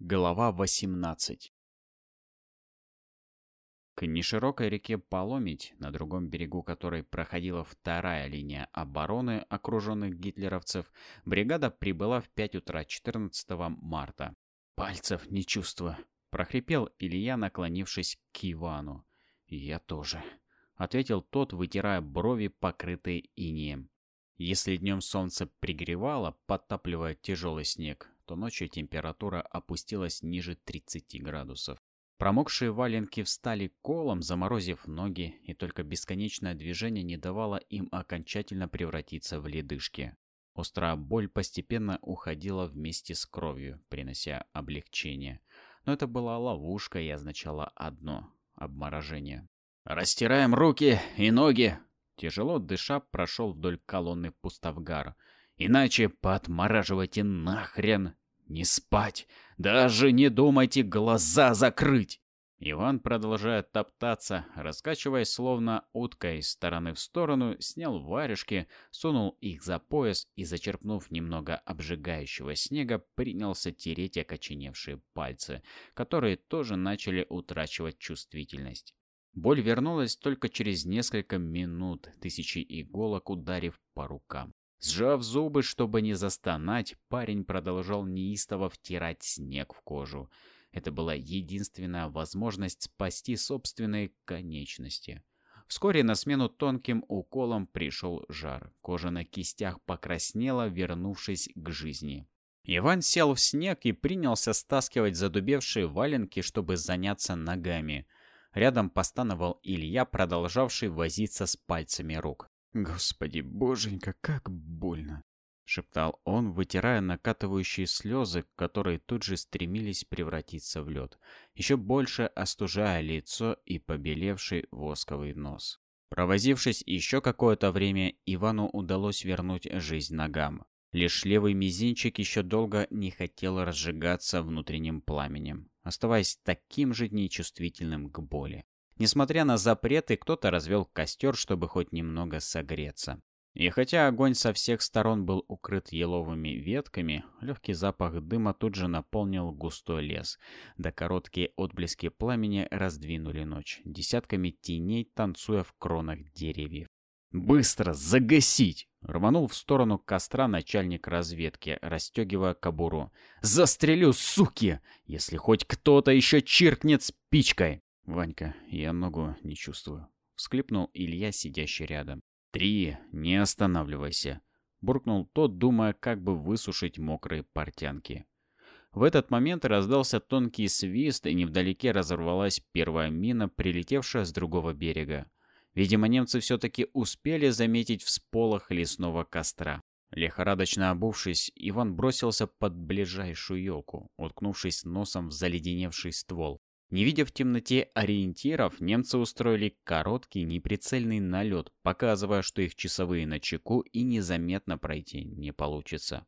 Глава 18 К неширокой реке Поломить, на другом берегу которой проходила вторая линия обороны окруженных гитлеровцев, бригада прибыла в 5 утра 14 марта. «Пальцев не чувствую», — прохрипел Илья, наклонившись к Ивану. «Я тоже», — ответил тот, вытирая брови, покрытые инеем. Если днем солнце пригревало, подтапливая тяжелый снег, то ночью температура опустилась ниже 30 градусов. Промокшие валенки встали колом, заморозив ноги, и только бесконечное движение не давало им окончательно превратиться в ледышки. Острая боль постепенно уходила вместе с кровью, принося облегчение. Но это была ловушка и означало одно — обморожение. «Растираем руки и ноги!» Тяжело дыша прошел вдоль колонны пустовгар. «Иначе подмораживайте нахрен!» «Не спать! Даже не думайте глаза закрыть!» Иван, продолжая топтаться, раскачиваясь словно утка из стороны в сторону, снял варежки, сунул их за пояс и, зачерпнув немного обжигающего снега, принялся тереть окоченевшие пальцы, которые тоже начали утрачивать чувствительность. Боль вернулась только через несколько минут, тысячи иголок ударив по рукам. Сжав зубы, чтобы не застонать, парень продолжал неистово втирать снег в кожу. Это была единственная возможность спасти собственные конечности. Вскоре на смену тонким уколам пришел жар. Кожа на кистях покраснела, вернувшись к жизни. Иван сел в снег и принялся стаскивать задубевшие валенки, чтобы заняться ногами. Рядом постановал Илья, продолжавший возиться с пальцами рук. «Господи, боженька, как больно!» — шептал он, вытирая накатывающие слезы, которые тут же стремились превратиться в лед, еще больше остужая лицо и побелевший восковый нос. Провозившись еще какое-то время, Ивану удалось вернуть жизнь ногам. Лишь левый мизинчик еще долго не хотел разжигаться внутренним пламенем, оставаясь таким же нечувствительным к боли. Несмотря на запреты, кто-то развел костер, чтобы хоть немного согреться. И хотя огонь со всех сторон был укрыт еловыми ветками, легкий запах дыма тут же наполнил густой лес, да короткие отблески пламени раздвинули ночь, десятками теней танцуя в кронах деревьев. «Быстро загасить!» — рванул в сторону костра начальник разведки, расстегивая кобуру. «Застрелю, суки! Если хоть кто-то еще чиркнет спичкой!» «Ванька, я ногу не чувствую», — всклипнул Илья, сидящий рядом. «Три, не останавливайся», — буркнул тот, думая, как бы высушить мокрые портянки. В этот момент раздался тонкий свист, и невдалеке разорвалась первая мина, прилетевшая с другого берега. Видимо, немцы все-таки успели заметить всполох лесного костра. Лихорадочно обувшись, Иван бросился под ближайшую елку, уткнувшись носом в заледеневший ствол. Не видя в темноте ориентиров, немцы устроили короткий неприцельный налет, показывая, что их часовые на чеку и незаметно пройти не получится.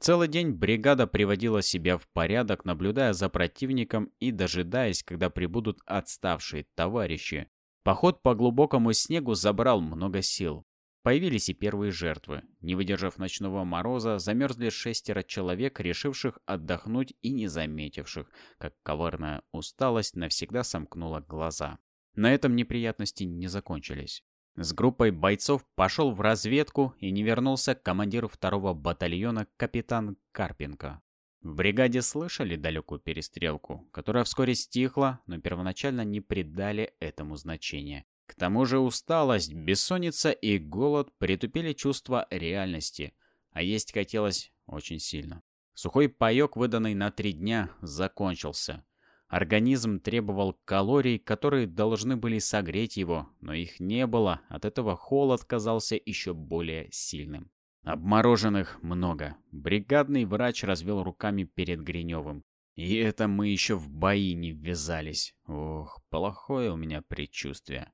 Целый день бригада приводила себя в порядок, наблюдая за противником и дожидаясь, когда прибудут отставшие товарищи. Поход по глубокому снегу забрал много сил. Появились и первые жертвы. Не выдержав ночного мороза, замерзли шестеро человек, решивших отдохнуть и не заметивших, как коварная усталость навсегда сомкнула глаза. На этом неприятности не закончились. С группой бойцов пошел в разведку и не вернулся командир второго батальона капитан Карпенко. В бригаде слышали далекую перестрелку, которая вскоре стихла, но первоначально не придали этому значения. К тому же усталость, бессонница и голод притупили чувство реальности, а есть хотелось очень сильно. Сухой паёк, выданный на три дня, закончился. Организм требовал калорий, которые должны были согреть его, но их не было, от этого холод казался еще более сильным. Обмороженных много. Бригадный врач развел руками перед Гриневым. И это мы еще в бои не ввязались. Ох, плохое у меня предчувствие.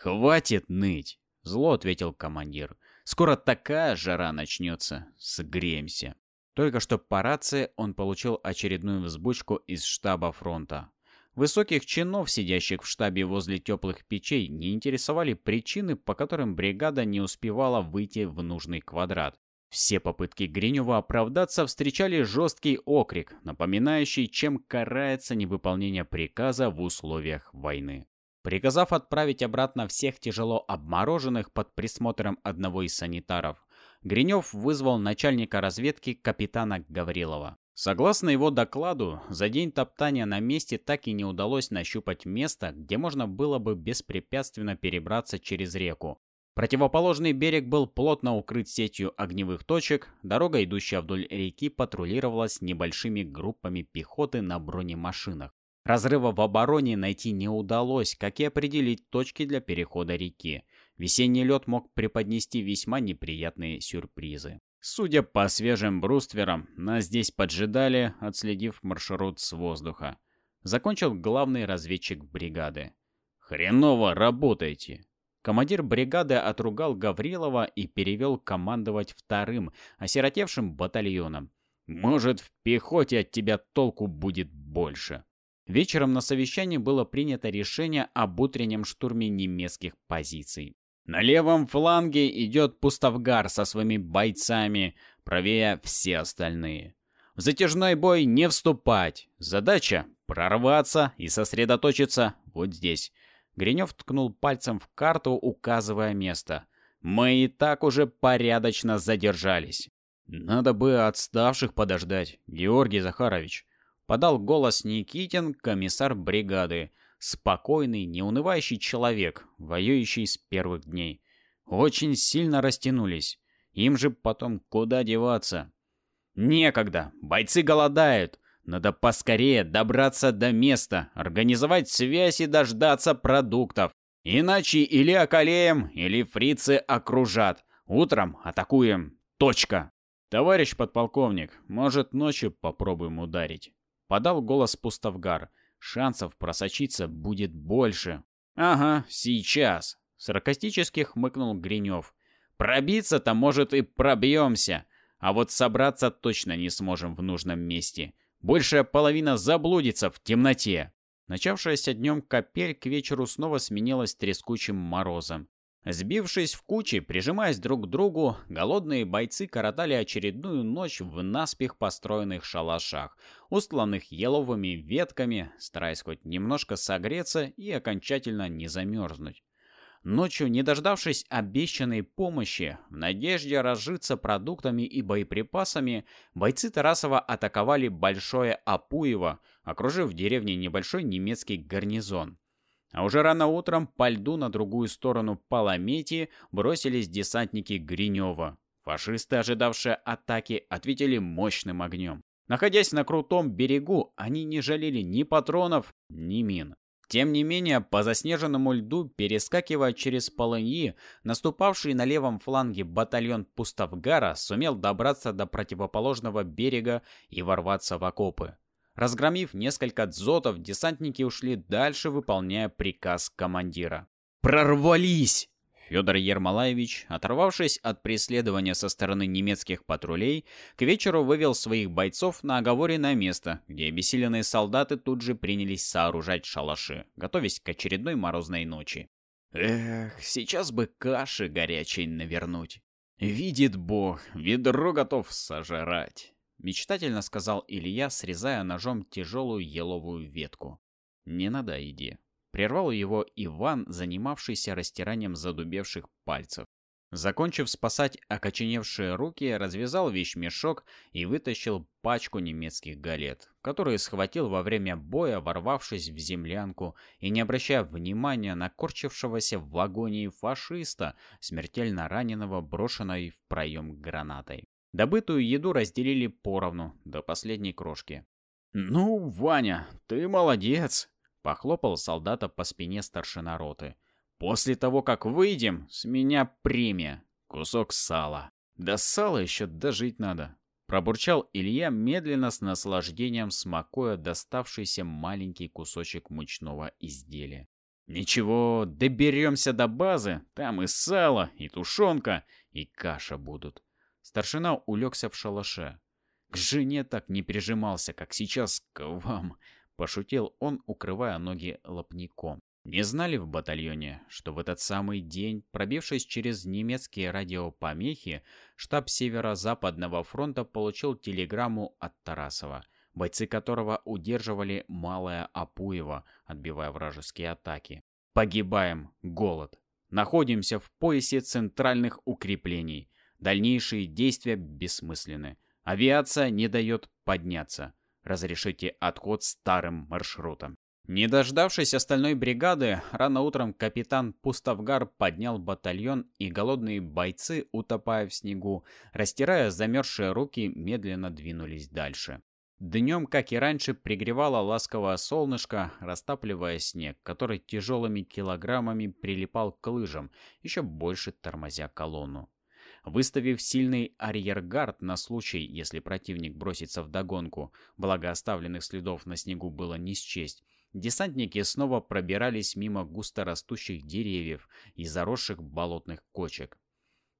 «Хватит ныть!» — зло ответил командир. «Скоро такая жара начнется. Согреемся». Только что по рации он получил очередную взбучку из штаба фронта. Высоких чинов, сидящих в штабе возле теплых печей, не интересовали причины, по которым бригада не успевала выйти в нужный квадрат. Все попытки Гринева оправдаться встречали жесткий окрик, напоминающий, чем карается невыполнение приказа в условиях войны. Приказав отправить обратно всех тяжело обмороженных под присмотром одного из санитаров, Гринев вызвал начальника разведки капитана Гаврилова. Согласно его докладу, за день топтания на месте так и не удалось нащупать место, где можно было бы беспрепятственно перебраться через реку. Противоположный берег был плотно укрыт сетью огневых точек, дорога, идущая вдоль реки, патрулировалась небольшими группами пехоты на бронемашинах. Разрыва в обороне найти не удалось, как и определить точки для перехода реки. Весенний лед мог преподнести весьма неприятные сюрпризы. Судя по свежим брустверам, нас здесь поджидали, отследив маршрут с воздуха. Закончил главный разведчик бригады. «Хреново работаете!» Командир бригады отругал Гаврилова и перевел командовать вторым, осиротевшим батальоном. «Может, в пехоте от тебя толку будет больше!» Вечером на совещании было принято решение об утреннем штурме немецких позиций. На левом фланге идет Пустовгар со своими бойцами, правее все остальные. В затяжной бой не вступать. Задача — прорваться и сосредоточиться вот здесь. Гринев ткнул пальцем в карту, указывая место. Мы и так уже порядочно задержались. Надо бы отставших подождать, Георгий Захарович подал голос Никитин, комиссар бригады. Спокойный, неунывающий человек, воюющий с первых дней. Очень сильно растянулись. Им же потом куда деваться? Некогда, бойцы голодают. Надо поскорее добраться до места, организовать связь и дождаться продуктов. Иначе или околеем, или фрицы окружат. Утром атакуем. Точка. Товарищ подполковник, может ночью попробуем ударить? Подал голос Пустовгар. Шансов просочиться будет больше. Ага, сейчас. Саркастически хмыкнул Гринев. Пробиться-то, может, и пробьемся. А вот собраться точно не сможем в нужном месте. Большая половина заблудится в темноте. Начавшаяся днем капель к вечеру снова сменилась трескучим морозом. Сбившись в кучи, прижимаясь друг к другу, голодные бойцы коротали очередную ночь в наспех построенных шалашах, устланных еловыми ветками, стараясь хоть немножко согреться и окончательно не замерзнуть. Ночью, не дождавшись обещанной помощи, в надежде разжиться продуктами и боеприпасами, бойцы Тарасова атаковали Большое Апуево, окружив в деревне небольшой немецкий гарнизон. А уже рано утром по льду на другую сторону Паламети бросились десантники Гринева. Фашисты, ожидавшие атаки, ответили мощным огнем. Находясь на крутом берегу, они не жалели ни патронов, ни мин. Тем не менее, по заснеженному льду, перескакивая через полыньи, наступавший на левом фланге батальон Пустовгара сумел добраться до противоположного берега и ворваться в окопы. Разгромив несколько дзотов, десантники ушли дальше, выполняя приказ командира. «Прорвались!» Федор Ермолаевич, оторвавшись от преследования со стороны немецких патрулей, к вечеру вывел своих бойцов на оговоренное место, где обессиленные солдаты тут же принялись сооружать шалаши, готовясь к очередной морозной ночи. Эх, сейчас бы каши горячей навернуть. Видит Бог, ведро готов сожрать. Мечтательно сказал Илья, срезая ножом тяжелую еловую ветку. «Не надо, иди». Прервал его Иван, занимавшийся растиранием задубевших пальцев. Закончив спасать окоченевшие руки, развязал вещмешок и вытащил пачку немецких галет, которые схватил во время боя, ворвавшись в землянку и не обращая внимания на корчившегося в вагоне фашиста, смертельно раненого, брошенной в проем гранатой. Добытую еду разделили поровну, до последней крошки. «Ну, Ваня, ты молодец!» — похлопал солдата по спине старшина роты. «После того, как выйдем, с меня премия. Кусок сала. До сала еще дожить надо». Пробурчал Илья, медленно с наслаждением смакуя доставшийся маленький кусочек мучного изделия. «Ничего, доберемся до базы, там и сало, и тушенка, и каша будут. Старшина улегся в шалаше. К жене так не прижимался, как сейчас к вам, пошутил он, укрывая ноги лопником. Не знали в батальоне, что в этот самый день, пробившись через немецкие радиопомехи, штаб Северо-Западного фронта получил телеграмму от Тарасова, бойцы которого удерживали Малое Апуево, отбивая вражеские атаки. «Погибаем! Голод! Находимся в поясе центральных укреплений. Дальнейшие действия бессмысленны. Авиация не дает подняться. Разрешите отход старым маршрутом». Не дождавшись остальной бригады, рано утром капитан Пустовгар поднял батальон, и голодные бойцы, утопая в снегу, растирая замерзшие руки, медленно двинулись дальше. Днем, как и раньше, пригревало ласковое солнышко, растапливая снег, который тяжелыми килограммами прилипал к лыжам, еще больше тормозя колонну. Выставив сильный арьергард на случай, если противник бросится в догонку, благо оставленных следов на снегу было не счесть, Десантники снова пробирались мимо густо растущих деревьев и заросших болотных кочек.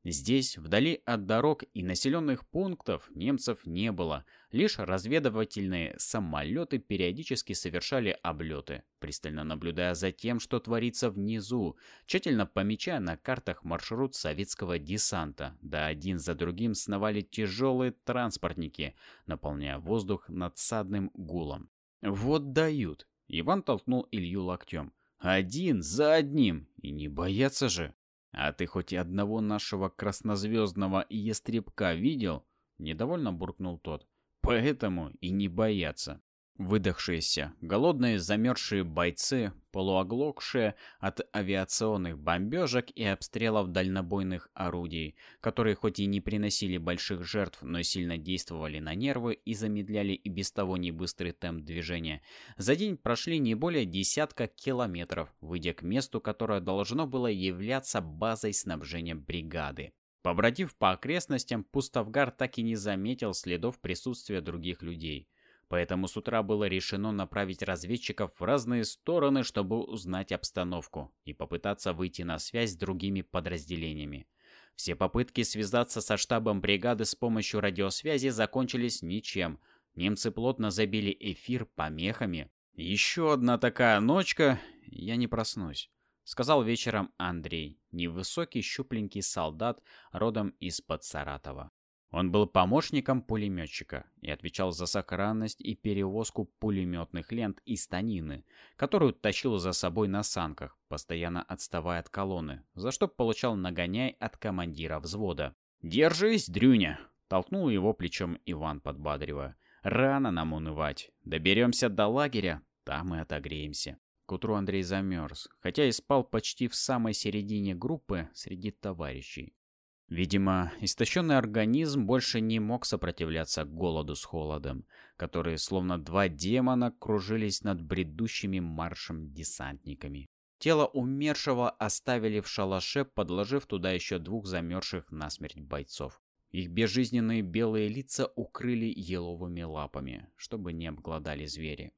Здесь, вдали от дорог и населенных пунктов, немцев не было. Лишь разведывательные самолеты периодически совершали облеты, пристально наблюдая за тем, что творится внизу, тщательно помечая на картах маршрут советского десанта. Да один за другим сновали тяжелые транспортники, наполняя воздух надсадным гулом. Вот дают. Иван толкнул Илью локтем. «Один за одним! И не бояться же!» «А ты хоть одного нашего краснозвездного ястребка видел?» Недовольно буркнул тот. «Поэтому и не бояться». Выдохшиеся, голодные замерзшие бойцы, полуоглохшие от авиационных бомбежек и обстрелов дальнобойных орудий, которые хоть и не приносили больших жертв, но сильно действовали на нервы и замедляли и без того небыстрый темп движения, за день прошли не более десятка километров, выйдя к месту, которое должно было являться базой снабжения бригады. Побродив по окрестностям, Пустовгар так и не заметил следов присутствия других людей – Поэтому с утра было решено направить разведчиков в разные стороны, чтобы узнать обстановку и попытаться выйти на связь с другими подразделениями. Все попытки связаться со штабом бригады с помощью радиосвязи закончились ничем. Немцы плотно забили эфир помехами. «Еще одна такая ночка, я не проснусь», — сказал вечером Андрей, невысокий щупленький солдат, родом из-под Саратова. Он был помощником пулеметчика и отвечал за сохранность и перевозку пулеметных лент и станины, которую тащил за собой на санках, постоянно отставая от колонны, за что получал нагоняй от командира взвода. «Держись, Дрюня!» — толкнул его плечом Иван, подбадривая. «Рано нам унывать. Доберемся до лагеря, там и отогреемся». К утру Андрей замерз, хотя и спал почти в самой середине группы среди товарищей. Видимо, истощенный организм больше не мог сопротивляться голоду с холодом, которые словно два демона кружились над бредущими маршем десантниками. Тело умершего оставили в шалаше, подложив туда еще двух замерзших насмерть бойцов. Их безжизненные белые лица укрыли еловыми лапами, чтобы не обглодали звери.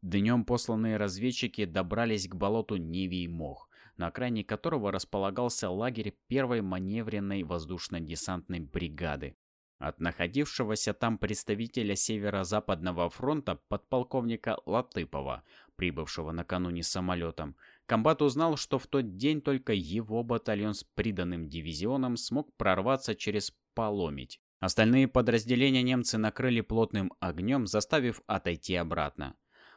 Днем посланные разведчики добрались к болоту Невий Мох, на окраине которого располагался лагерь первой маневренной воздушно-десантной бригады. От находившегося там представителя Северо-Западного фронта подполковника Латыпова, прибывшего накануне самолетом, комбат узнал, что в тот день только его батальон с приданным дивизионом смог прорваться через Поломить. Остальные подразделения немцы накрыли плотным огнем, заставив отойти обратно.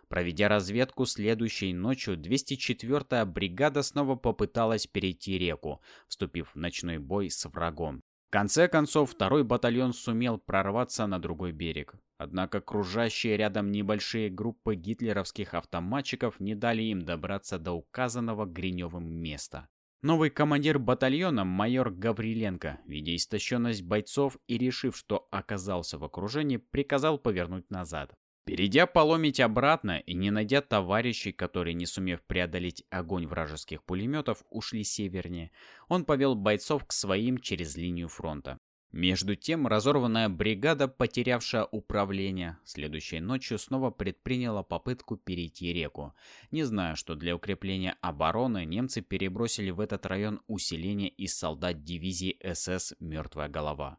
Проведя разведку следующей ночью, 204-я бригада снова попыталась перейти реку, вступив в ночной бой с врагом. В конце концов, второй батальон сумел прорваться на другой берег. Однако кружащие рядом небольшие группы гитлеровских автоматчиков не дали им добраться до указанного Гриневым места. Новый командир батальона, майор Гавриленко, видя истощенность бойцов и решив, что оказался в окружении, приказал повернуть назад. Перейдя поломить обратно и не найдя товарищей, которые, не сумев преодолеть огонь вражеских пулеметов, ушли севернее, он повел бойцов к своим через линию фронта. Между тем, разорванная бригада, потерявшая управление, следующей ночью снова предприняла попытку перейти реку. Не зная, что для укрепления обороны немцы перебросили в этот район усиление из солдат дивизии СС «Мертвая голова».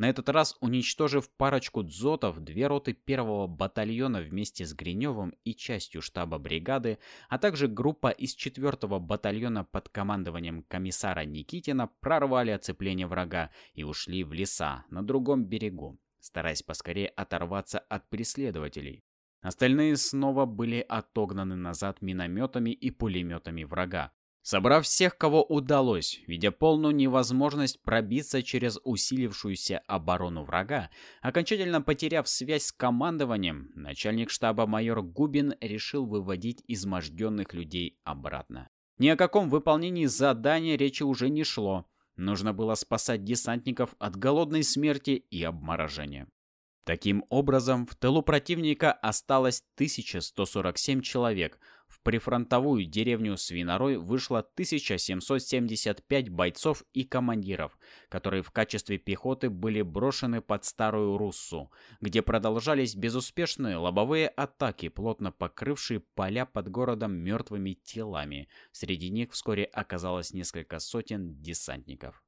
На этот раз уничтожив парочку дзотов, две роты первого батальона вместе с Гриневым и частью штаба бригады, а также группа из четвертого батальона под командованием комиссара Никитина прорвали оцепление врага и ушли в леса на другом берегу, стараясь поскорее оторваться от преследователей. Остальные снова были отогнаны назад минометами и пулеметами врага. Собрав всех, кого удалось, видя полную невозможность пробиться через усилившуюся оборону врага, окончательно потеряв связь с командованием, начальник штаба майор Губин решил выводить изможденных людей обратно. Ни о каком выполнении задания речи уже не шло. Нужно было спасать десантников от голодной смерти и обморожения. Таким образом, в тылу противника осталось 1147 человек. Прифронтовую деревню Свинорой вышло 1775 бойцов и командиров, которые в качестве пехоты были брошены под Старую Руссу, где продолжались безуспешные лобовые атаки, плотно покрывшие поля под городом мертвыми телами. Среди них вскоре оказалось несколько сотен десантников.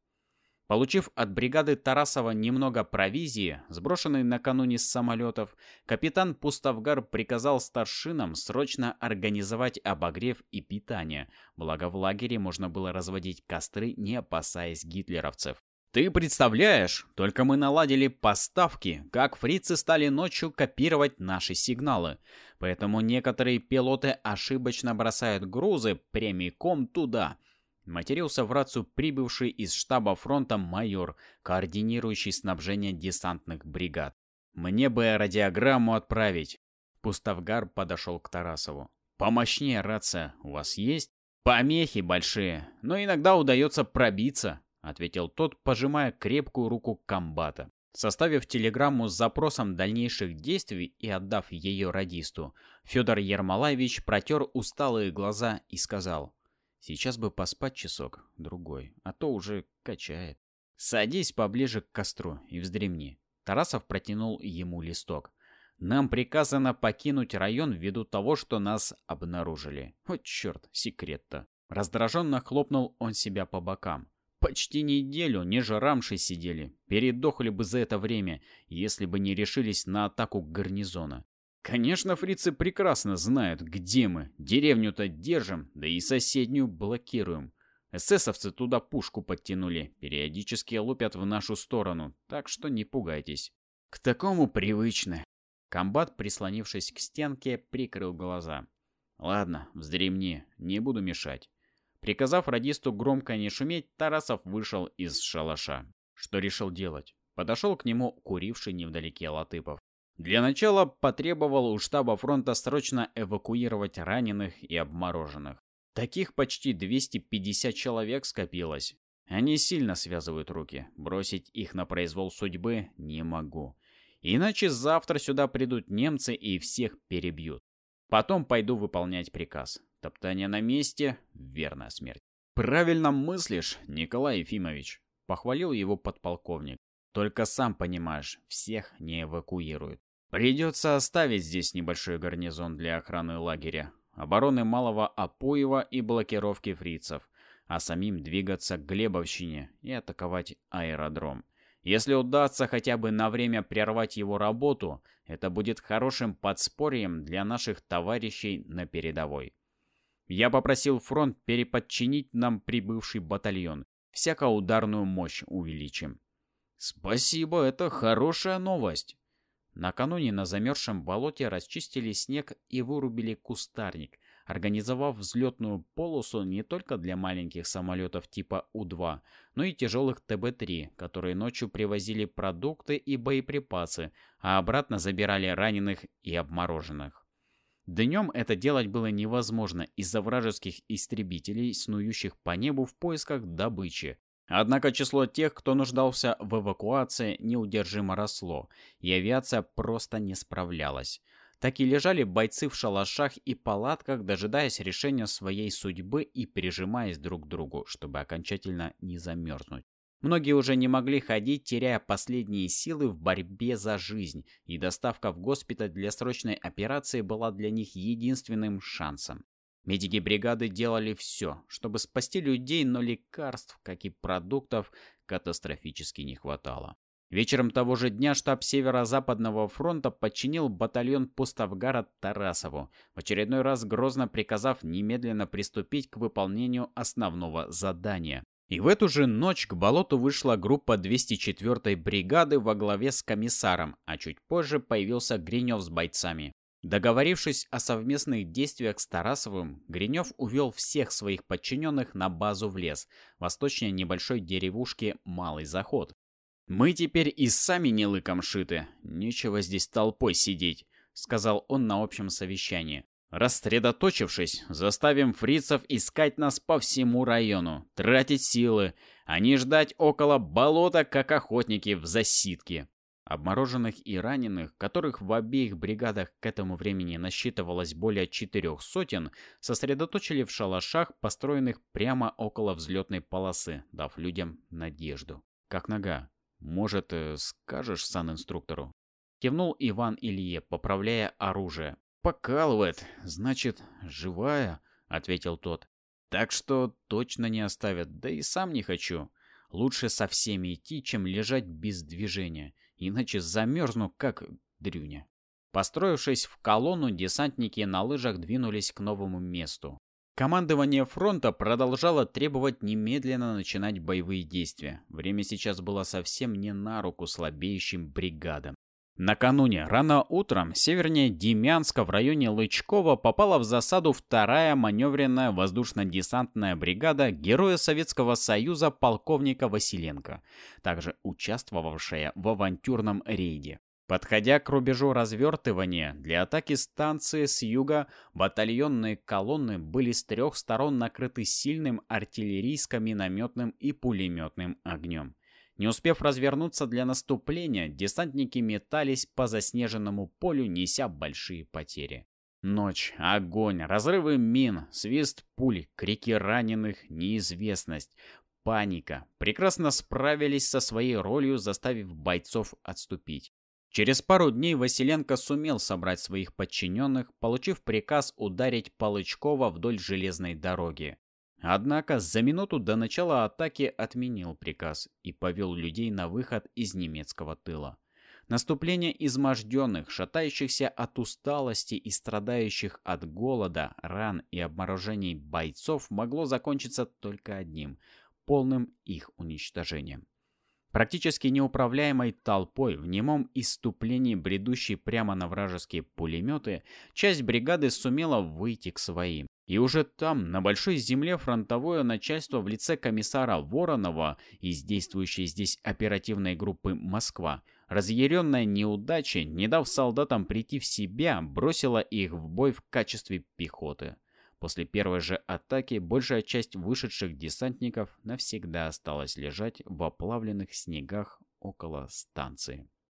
Получив от бригады Тарасова немного провизии, сброшенной накануне с самолетов, капитан Пустовгар приказал старшинам срочно организовать обогрев и питание, благо в лагере можно было разводить костры, не опасаясь гитлеровцев. Ты представляешь, только мы наладили поставки, как фрицы стали ночью копировать наши сигналы. Поэтому некоторые пилоты ошибочно бросают грузы прямиком туда – Матерился в рацию прибывший из штаба фронта майор, координирующий снабжение десантных бригад. «Мне бы радиограмму отправить». Пустовгар подошел к Тарасову. «Помощнее рация у вас есть?» «Помехи большие, но иногда удается пробиться», — ответил тот, пожимая крепкую руку комбата. Составив телеграмму с запросом дальнейших действий и отдав ее радисту, Федор Ермолаевич протер усталые глаза и сказал — Сейчас бы поспать часок, другой, а то уже качает. Садись поближе к костру и вздремни. Тарасов протянул ему листок. Нам приказано покинуть район ввиду того, что нас обнаружили. Вот черт, секрет-то. Раздраженно хлопнул он себя по бокам. Почти неделю ниже рамши сидели. Передохли бы за это время, если бы не решились на атаку гарнизона. Конечно, фрицы прекрасно знают, где мы. Деревню-то держим, да и соседнюю блокируем. Эсэсовцы туда пушку подтянули, периодически лупят в нашу сторону, так что не пугайтесь. К такому привычны. Комбат, прислонившись к стенке, прикрыл глаза. Ладно, вздремни, не буду мешать. Приказав радисту громко не шуметь, Тарасов вышел из шалаша. Что решил делать? Подошел к нему куривший невдалеке Латыпов. Для начала потребовал у штаба фронта срочно эвакуировать раненых и обмороженных. Таких почти 250 человек скопилось. Они сильно связывают руки. Бросить их на произвол судьбы не могу. Иначе завтра сюда придут немцы и всех перебьют. Потом пойду выполнять приказ. Топтание на месте — верная смерть. «Правильно мыслишь, Николай Ефимович», — похвалил его подполковник. Только сам понимаешь, всех не эвакуируют. Придется оставить здесь небольшой гарнизон для охраны лагеря, обороны Малого Апуева и блокировки фрицев, а самим двигаться к Глебовщине и атаковать аэродром. Если удастся хотя бы на время прервать его работу, это будет хорошим подспорьем для наших товарищей на передовой. Я попросил фронт переподчинить нам прибывший батальон, всяко ударную мощь увеличим. Спасибо, это хорошая новость. Накануне на замерзшем болоте расчистили снег и вырубили кустарник, организовав взлетную полосу не только для маленьких самолетов типа У-2, но и тяжелых ТБ-3, которые ночью привозили продукты и боеприпасы, а обратно забирали раненых и обмороженных. Днем это делать было невозможно из-за вражеских истребителей, снующих по небу в поисках добычи, Однако число тех, кто нуждался в эвакуации, неудержимо росло, и авиация просто не справлялась. Так и лежали бойцы в шалашах и палатках, дожидаясь решения своей судьбы и прижимаясь друг к другу, чтобы окончательно не замерзнуть. Многие уже не могли ходить, теряя последние силы в борьбе за жизнь, и доставка в госпиталь для срочной операции была для них единственным шансом. Медики бригады делали все, чтобы спасти людей, но лекарств, как и продуктов, катастрофически не хватало. Вечером того же дня штаб Северо-Западного фронта подчинил батальон Пустовгара Тарасову, в очередной раз грозно приказав немедленно приступить к выполнению основного задания. И в эту же ночь к болоту вышла группа 204-й бригады во главе с комиссаром, а чуть позже появился Гринев с бойцами. Договорившись о совместных действиях с Тарасовым, Гринев увел всех своих подчиненных на базу в лес, восточнее небольшой деревушки Малый Заход. «Мы теперь и сами не лыком шиты. Нечего здесь толпой сидеть», — сказал он на общем совещании. «Рассредоточившись, заставим фрицев искать нас по всему району, тратить силы, а не ждать около болота, как охотники в засидке». Обмороженных и раненых, которых в обеих бригадах к этому времени насчитывалось более четырех сотен, сосредоточили в шалашах, построенных прямо около взлетной полосы, дав людям надежду. «Как нога?» «Может, э, скажешь сан-инструктору?» Кивнул Иван Илье, поправляя оружие. «Покалывает, значит, живая», — ответил тот. «Так что точно не оставят, да и сам не хочу. Лучше со всеми идти, чем лежать без движения, иначе замерзну, как дрюня». Построившись в колонну, десантники на лыжах двинулись к новому месту. Командование фронта продолжало требовать немедленно начинать боевые действия. Время сейчас было совсем не на руку слабеющим бригадам. Накануне, рано утром, севернее Демянска в районе Лычкова попала в засаду вторая маневренная воздушно-десантная бригада Героя Советского Союза полковника Василенко, также участвовавшая в авантюрном рейде. Подходя к рубежу развертывания, для атаки станции с юга батальонные колонны были с трех сторон накрыты сильным артиллерийско-минометным и пулеметным огнем. Не успев развернуться для наступления, десантники метались по заснеженному полю, неся большие потери. Ночь, огонь, разрывы мин, свист пуль, крики раненых, неизвестность, паника прекрасно справились со своей ролью, заставив бойцов отступить. Через пару дней Василенко сумел собрать своих подчиненных, получив приказ ударить Полычкова вдоль железной дороги. Однако за минуту до начала атаки отменил приказ и повел людей на выход из немецкого тыла. Наступление изможденных, шатающихся от усталости и страдающих от голода, ран и обморожений бойцов могло закончиться только одним – полным их уничтожением. Практически неуправляемой толпой в немом иступлении, бредущей прямо на вражеские пулеметы, часть бригады сумела выйти к своим. И уже там, на большой земле, фронтовое начальство в лице комиссара Воронова из действующей здесь оперативной группы «Москва», разъяренная неудачей, не дав солдатам прийти в себя, бросила их в бой в качестве пехоты. После первой же атаки большая часть вышедших десантников навсегда осталась лежать в оплавленных снегах около станции.